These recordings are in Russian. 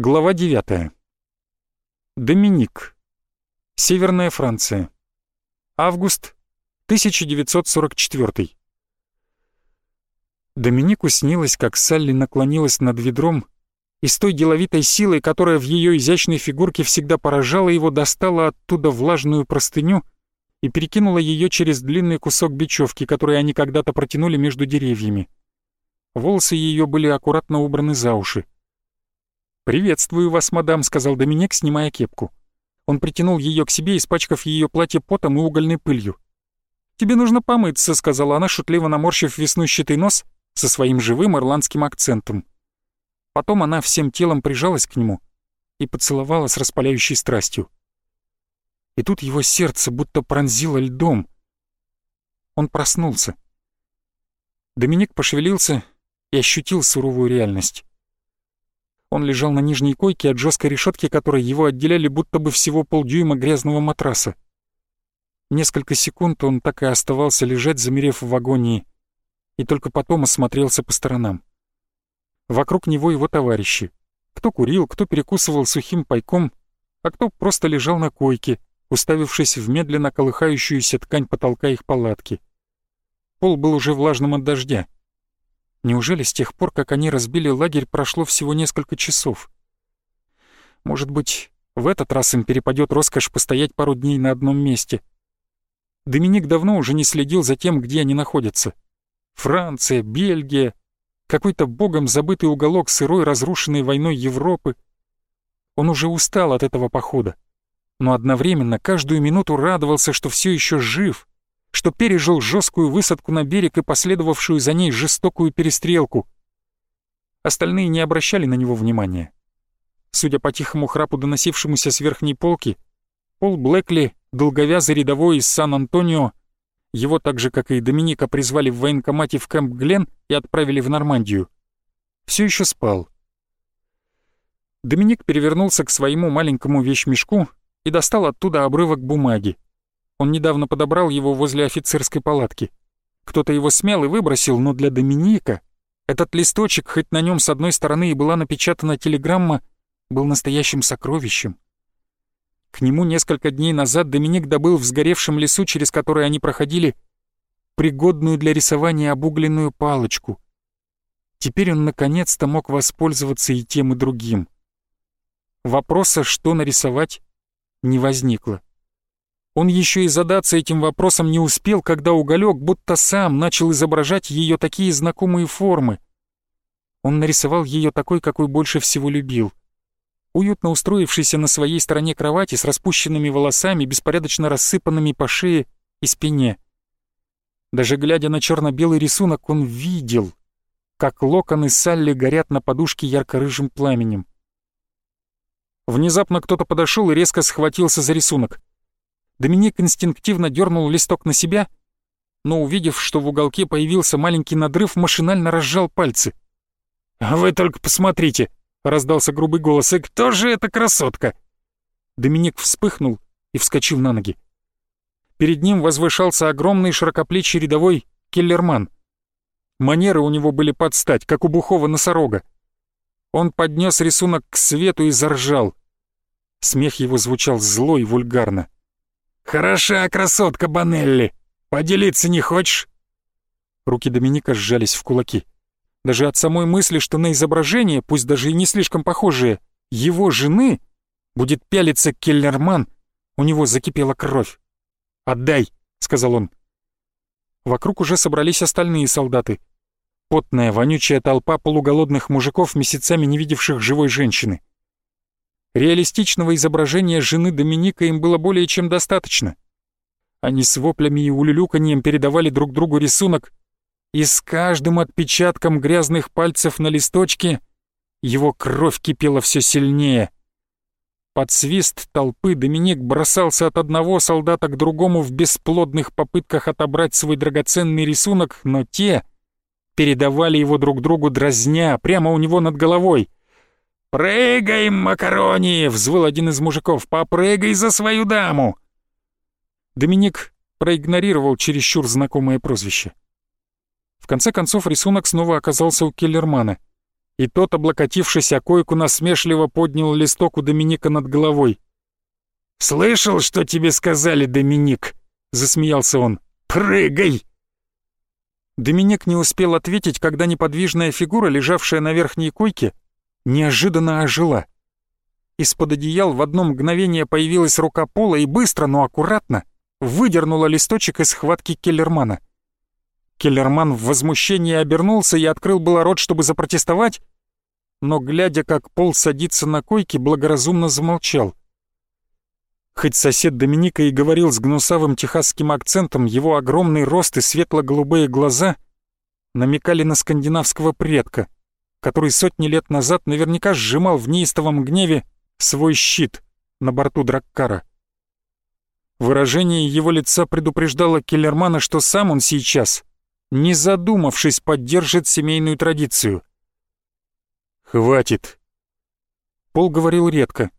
Глава 9. Доминик. Северная Франция. Август 1944. Доминику снилось, как Салли наклонилась над ведром и с той деловитой силой, которая в ее изящной фигурке всегда поражала его, достала оттуда влажную простыню и перекинула ее через длинный кусок бечевки, который они когда-то протянули между деревьями. Волосы ее были аккуратно убраны за уши. «Приветствую вас, мадам», — сказал Доминик, снимая кепку. Он притянул ее к себе, испачкав ее платье потом и угольной пылью. «Тебе нужно помыться», — сказала она, шутливо наморщив веснущатый нос со своим живым ирландским акцентом. Потом она всем телом прижалась к нему и поцеловала с распаляющей страстью. И тут его сердце будто пронзило льдом. Он проснулся. Доминик пошевелился и ощутил суровую реальность. Он лежал на нижней койке от жесткой решетки, которой его отделяли будто бы всего полдюйма грязного матраса. Несколько секунд он так и оставался лежать, замерев в агонии, и только потом осмотрелся по сторонам. Вокруг него его товарищи. Кто курил, кто перекусывал сухим пайком, а кто просто лежал на койке, уставившись в медленно колыхающуюся ткань потолка их палатки. Пол был уже влажным от дождя. Неужели с тех пор, как они разбили лагерь, прошло всего несколько часов? Может быть, в этот раз им перепадет роскошь постоять пару дней на одном месте. Доминик давно уже не следил за тем, где они находятся. Франция, Бельгия, какой-то богом забытый уголок сырой разрушенной войной Европы. Он уже устал от этого похода, но одновременно каждую минуту радовался, что все еще жив, что пережил жесткую высадку на берег и последовавшую за ней жестокую перестрелку. Остальные не обращали на него внимания. Судя по тихому храпу, доносившемуся с верхней полки, Пол Блэкли, долговязый рядовой из Сан-Антонио, его так же, как и Доминика, призвали в военкомате в Кэмп Глен и отправили в Нормандию. Все еще спал. Доминик перевернулся к своему маленькому вещмешку и достал оттуда обрывок бумаги. Он недавно подобрал его возле офицерской палатки. Кто-то его смял и выбросил, но для Доминика этот листочек, хоть на нем с одной стороны и была напечатана телеграмма, был настоящим сокровищем. К нему несколько дней назад Доминик добыл в сгоревшем лесу, через который они проходили, пригодную для рисования обугленную палочку. Теперь он наконец-то мог воспользоваться и тем, и другим. Вопроса, что нарисовать, не возникло. Он еще и задаться этим вопросом не успел, когда уголек будто сам начал изображать ее такие знакомые формы. Он нарисовал ее такой, какой больше всего любил. Уютно устроившийся на своей стороне кровати с распущенными волосами, беспорядочно рассыпанными по шее и спине. Даже глядя на черно-белый рисунок, он видел, как локоны Салли горят на подушке ярко-рыжим пламенем. Внезапно кто-то подошел и резко схватился за рисунок. Доминик инстинктивно дернул листок на себя, но, увидев, что в уголке появился маленький надрыв, машинально разжал пальцы. «А вы только посмотрите!» — раздался грубый голос. «И кто же эта красотка?» Доминик вспыхнул и вскочил на ноги. Перед ним возвышался огромный широкоплечий рядовой Келлерман. Манеры у него были под стать, как у бухого носорога. Он поднес рисунок к свету и заржал. Смех его звучал зло и вульгарно. «Хороша красотка Банелли! Поделиться не хочешь?» Руки Доминика сжались в кулаки. Даже от самой мысли, что на изображение, пусть даже и не слишком похожее, его жены будет пялиться Келлерман, у него закипела кровь. «Отдай!» — сказал он. Вокруг уже собрались остальные солдаты. Потная, вонючая толпа полуголодных мужиков, месяцами не видевших живой женщины. Реалистичного изображения жены Доминика им было более чем достаточно. Они с воплями и улюлюканьем передавали друг другу рисунок, и с каждым отпечатком грязных пальцев на листочке его кровь кипела все сильнее. Под свист толпы Доминик бросался от одного солдата к другому в бесплодных попытках отобрать свой драгоценный рисунок, но те передавали его друг другу дразня прямо у него над головой — «Прыгай, макарони!» — взвыл один из мужиков. «Попрыгай за свою даму!» Доминик проигнорировал чересчур знакомое прозвище. В конце концов рисунок снова оказался у Келлермана, и тот, облокотившись о койку, насмешливо поднял листок у Доминика над головой. «Слышал, что тебе сказали, Доминик?» — засмеялся он. «Прыгай!» Доминик не успел ответить, когда неподвижная фигура, лежавшая на верхней койке, неожиданно ожила. Из-под одеял в одно мгновение появилась рука Пола и быстро, но аккуратно выдернула листочек из схватки Келлермана. Келлерман в возмущении обернулся и открыл было рот, чтобы запротестовать, но, глядя, как Пол садится на койке, благоразумно замолчал. Хоть сосед Доминика и говорил с гнусавым техасским акцентом, его огромный рост и светло-голубые глаза намекали на скандинавского предка, который сотни лет назад наверняка сжимал в неистовом гневе свой щит на борту Драккара. Выражение его лица предупреждало Келлермана, что сам он сейчас, не задумавшись, поддержит семейную традицию. «Хватит!» Пол говорил редко,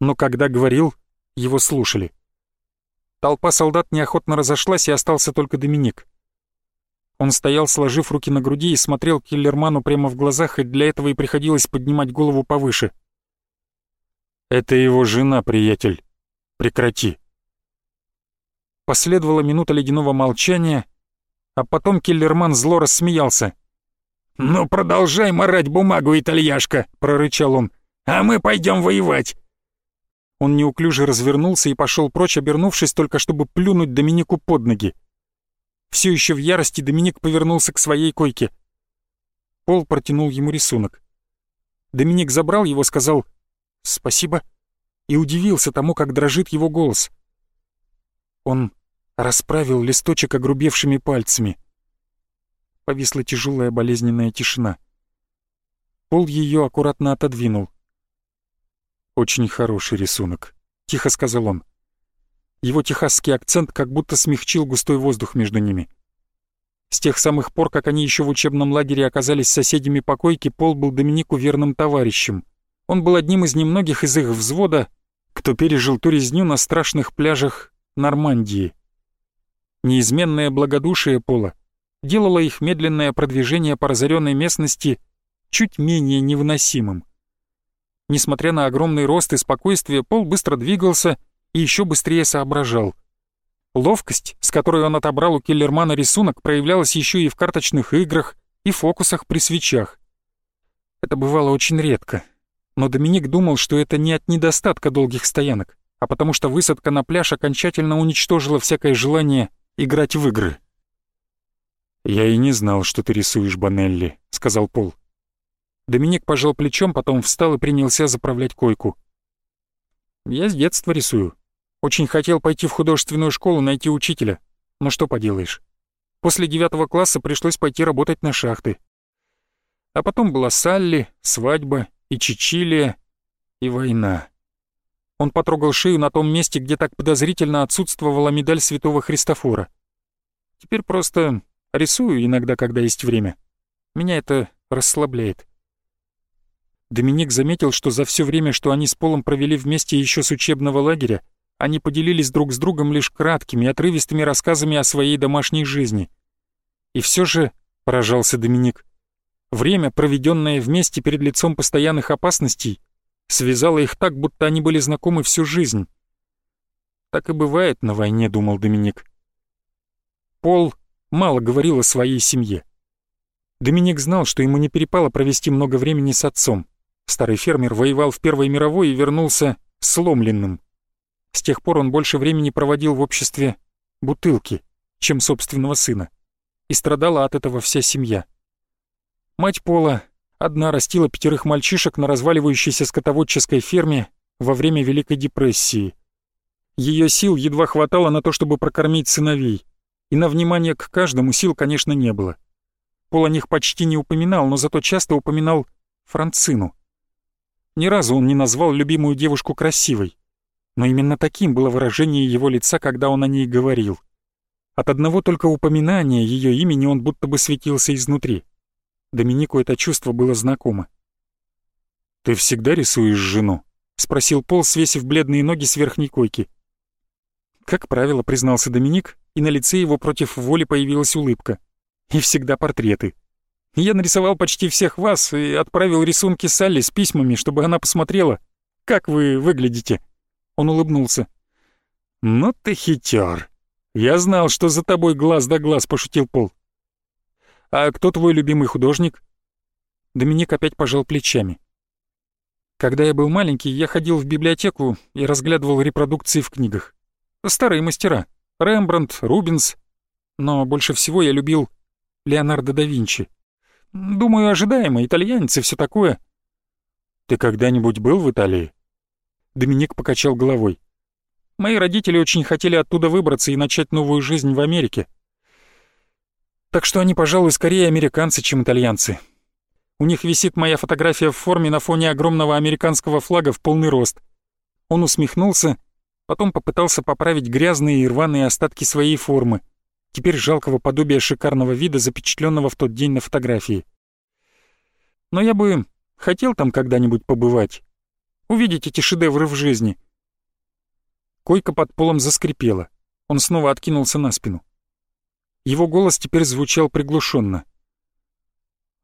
но когда говорил, его слушали. Толпа солдат неохотно разошлась, и остался только Доминик. Он стоял, сложив руки на груди, и смотрел Киллерману прямо в глазах, и для этого и приходилось поднимать голову повыше. «Это его жена, приятель. Прекрати». Последовала минута ледяного молчания, а потом Киллерман зло рассмеялся. «Ну, продолжай морать бумагу, итальяшка!» — прорычал он. «А мы пойдем воевать!» Он неуклюже развернулся и пошел прочь, обернувшись только чтобы плюнуть Доминику под ноги. Все еще в ярости Доминик повернулся к своей койке. Пол протянул ему рисунок. Доминик забрал его, сказал «Спасибо» и удивился тому, как дрожит его голос. Он расправил листочек огрубевшими пальцами. Повисла тяжелая болезненная тишина. Пол ее аккуратно отодвинул. «Очень хороший рисунок», — тихо сказал он. Его техасский акцент как будто смягчил густой воздух между ними. С тех самых пор, как они еще в учебном лагере оказались соседями по койке, Пол был Доминику верным товарищем. Он был одним из немногих из их взвода, кто пережил ту резню на страшных пляжах Нормандии. Неизменное благодушие Пола делало их медленное продвижение по разоренной местности чуть менее невыносимым. Несмотря на огромный рост и спокойствие, Пол быстро двигался и еще быстрее соображал. Ловкость, с которой он отобрал у Киллермана рисунок, проявлялась еще и в карточных играх и фокусах при свечах. Это бывало очень редко, но Доминик думал, что это не от недостатка долгих стоянок, а потому что высадка на пляж окончательно уничтожила всякое желание играть в игры. «Я и не знал, что ты рисуешь, Банелли», — сказал Пол. Доминик пожал плечом, потом встал и принялся заправлять койку. «Я с детства рисую. Очень хотел пойти в художественную школу, найти учителя. Но что поделаешь. После девятого класса пришлось пойти работать на шахты. А потом была Салли, свадьба и Чичилия, и война. Он потрогал шею на том месте, где так подозрительно отсутствовала медаль святого Христофора. Теперь просто рисую иногда, когда есть время. Меня это расслабляет. Доминик заметил, что за все время, что они с Полом провели вместе еще с учебного лагеря, они поделились друг с другом лишь краткими, отрывистыми рассказами о своей домашней жизни. И все же, поражался Доминик, время, проведенное вместе перед лицом постоянных опасностей, связало их так, будто они были знакомы всю жизнь. Так и бывает на войне, думал Доминик. Пол мало говорил о своей семье. Доминик знал, что ему не перепало провести много времени с отцом. Старый фермер воевал в Первой мировой и вернулся сломленным. С тех пор он больше времени проводил в обществе бутылки, чем собственного сына. И страдала от этого вся семья. Мать Пола одна растила пятерых мальчишек на разваливающейся скотоводческой ферме во время Великой депрессии. Ее сил едва хватало на то, чтобы прокормить сыновей, и на внимание к каждому сил, конечно, не было. Пол о них почти не упоминал, но зато часто упоминал Францину. Ни разу он не назвал любимую девушку красивой. Но именно таким было выражение его лица, когда он о ней говорил. От одного только упоминания ее имени он будто бы светился изнутри. Доминику это чувство было знакомо. «Ты всегда рисуешь жену?» — спросил Пол, свесив бледные ноги с верхней койки. «Как правило», — признался Доминик, и на лице его против воли появилась улыбка. «И всегда портреты». Я нарисовал почти всех вас и отправил рисунки Салли с письмами, чтобы она посмотрела, как вы выглядите». Он улыбнулся. «Ну ты хитер. Я знал, что за тобой глаз да глаз», — пошутил Пол. «А кто твой любимый художник?» Доминик опять пожал плечами. Когда я был маленький, я ходил в библиотеку и разглядывал репродукции в книгах. Старые мастера. Рембрандт, Рубенс. Но больше всего я любил Леонардо да Винчи. Думаю, ожидаемо, итальянцы, все такое. Ты когда-нибудь был в Италии? Доминик покачал головой. Мои родители очень хотели оттуда выбраться и начать новую жизнь в Америке. Так что они, пожалуй, скорее американцы, чем итальянцы. У них висит моя фотография в форме на фоне огромного американского флага в полный рост. Он усмехнулся, потом попытался поправить грязные и рваные остатки своей формы, теперь жалкого подобия шикарного вида, запечатленного в тот день на фотографии. Но я бы хотел там когда-нибудь побывать, увидеть эти шедевры в жизни. Койка под полом заскрипела. Он снова откинулся на спину. Его голос теперь звучал приглушенно.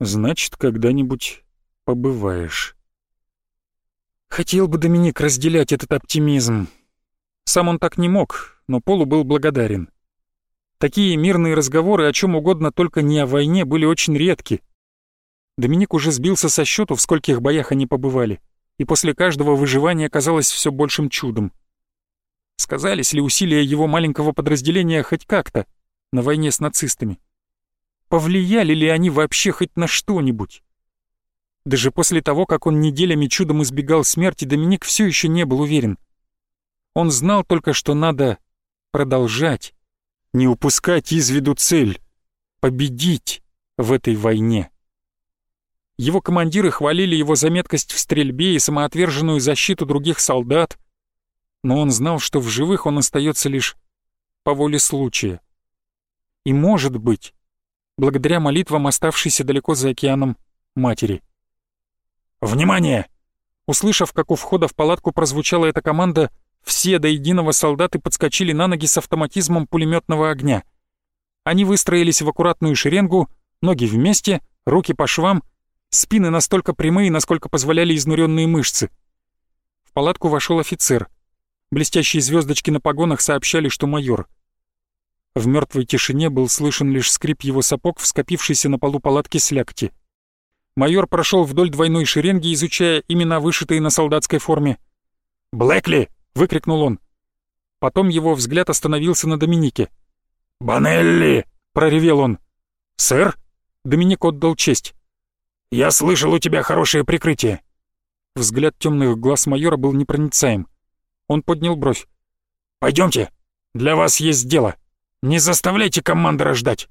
«Значит, когда-нибудь побываешь». Хотел бы Доминик разделять этот оптимизм. Сам он так не мог, но Полу был благодарен. Такие мирные разговоры о чем угодно, только не о войне, были очень редки. Доминик уже сбился со счету, в скольких боях они побывали, и после каждого выживания казалось все большим чудом. Сказались ли усилия его маленького подразделения хоть как-то? на войне с нацистами. Повлияли ли они вообще хоть на что-нибудь? Даже после того, как он неделями чудом избегал смерти, Доминик все еще не был уверен. Он знал только, что надо продолжать, не упускать из виду цель, победить в этой войне. Его командиры хвалили его за меткость в стрельбе и самоотверженную защиту других солдат, но он знал, что в живых он остается лишь по воле случая и, может быть, благодаря молитвам оставшейся далеко за океаном матери. «Внимание!» Услышав, как у входа в палатку прозвучала эта команда, все до единого солдаты подскочили на ноги с автоматизмом пулеметного огня. Они выстроились в аккуратную шеренгу, ноги вместе, руки по швам, спины настолько прямые, насколько позволяли изнуренные мышцы. В палатку вошел офицер. Блестящие звездочки на погонах сообщали, что майор — в мертвой тишине был слышен лишь скрип его сапог в скопившейся на полу палатки слякти. Майор прошел вдоль двойной шеренги, изучая имена, вышитые на солдатской форме. «Блэкли!» — выкрикнул он. Потом его взгляд остановился на Доминике. «Банелли!» — проревел он. «Сэр?» — Доминик отдал честь. «Я слышал, у тебя хорошее прикрытие». Взгляд темных глаз майора был непроницаем. Он поднял бровь. «Пойдемте, для вас есть дело». Не заставляйте командора ждать.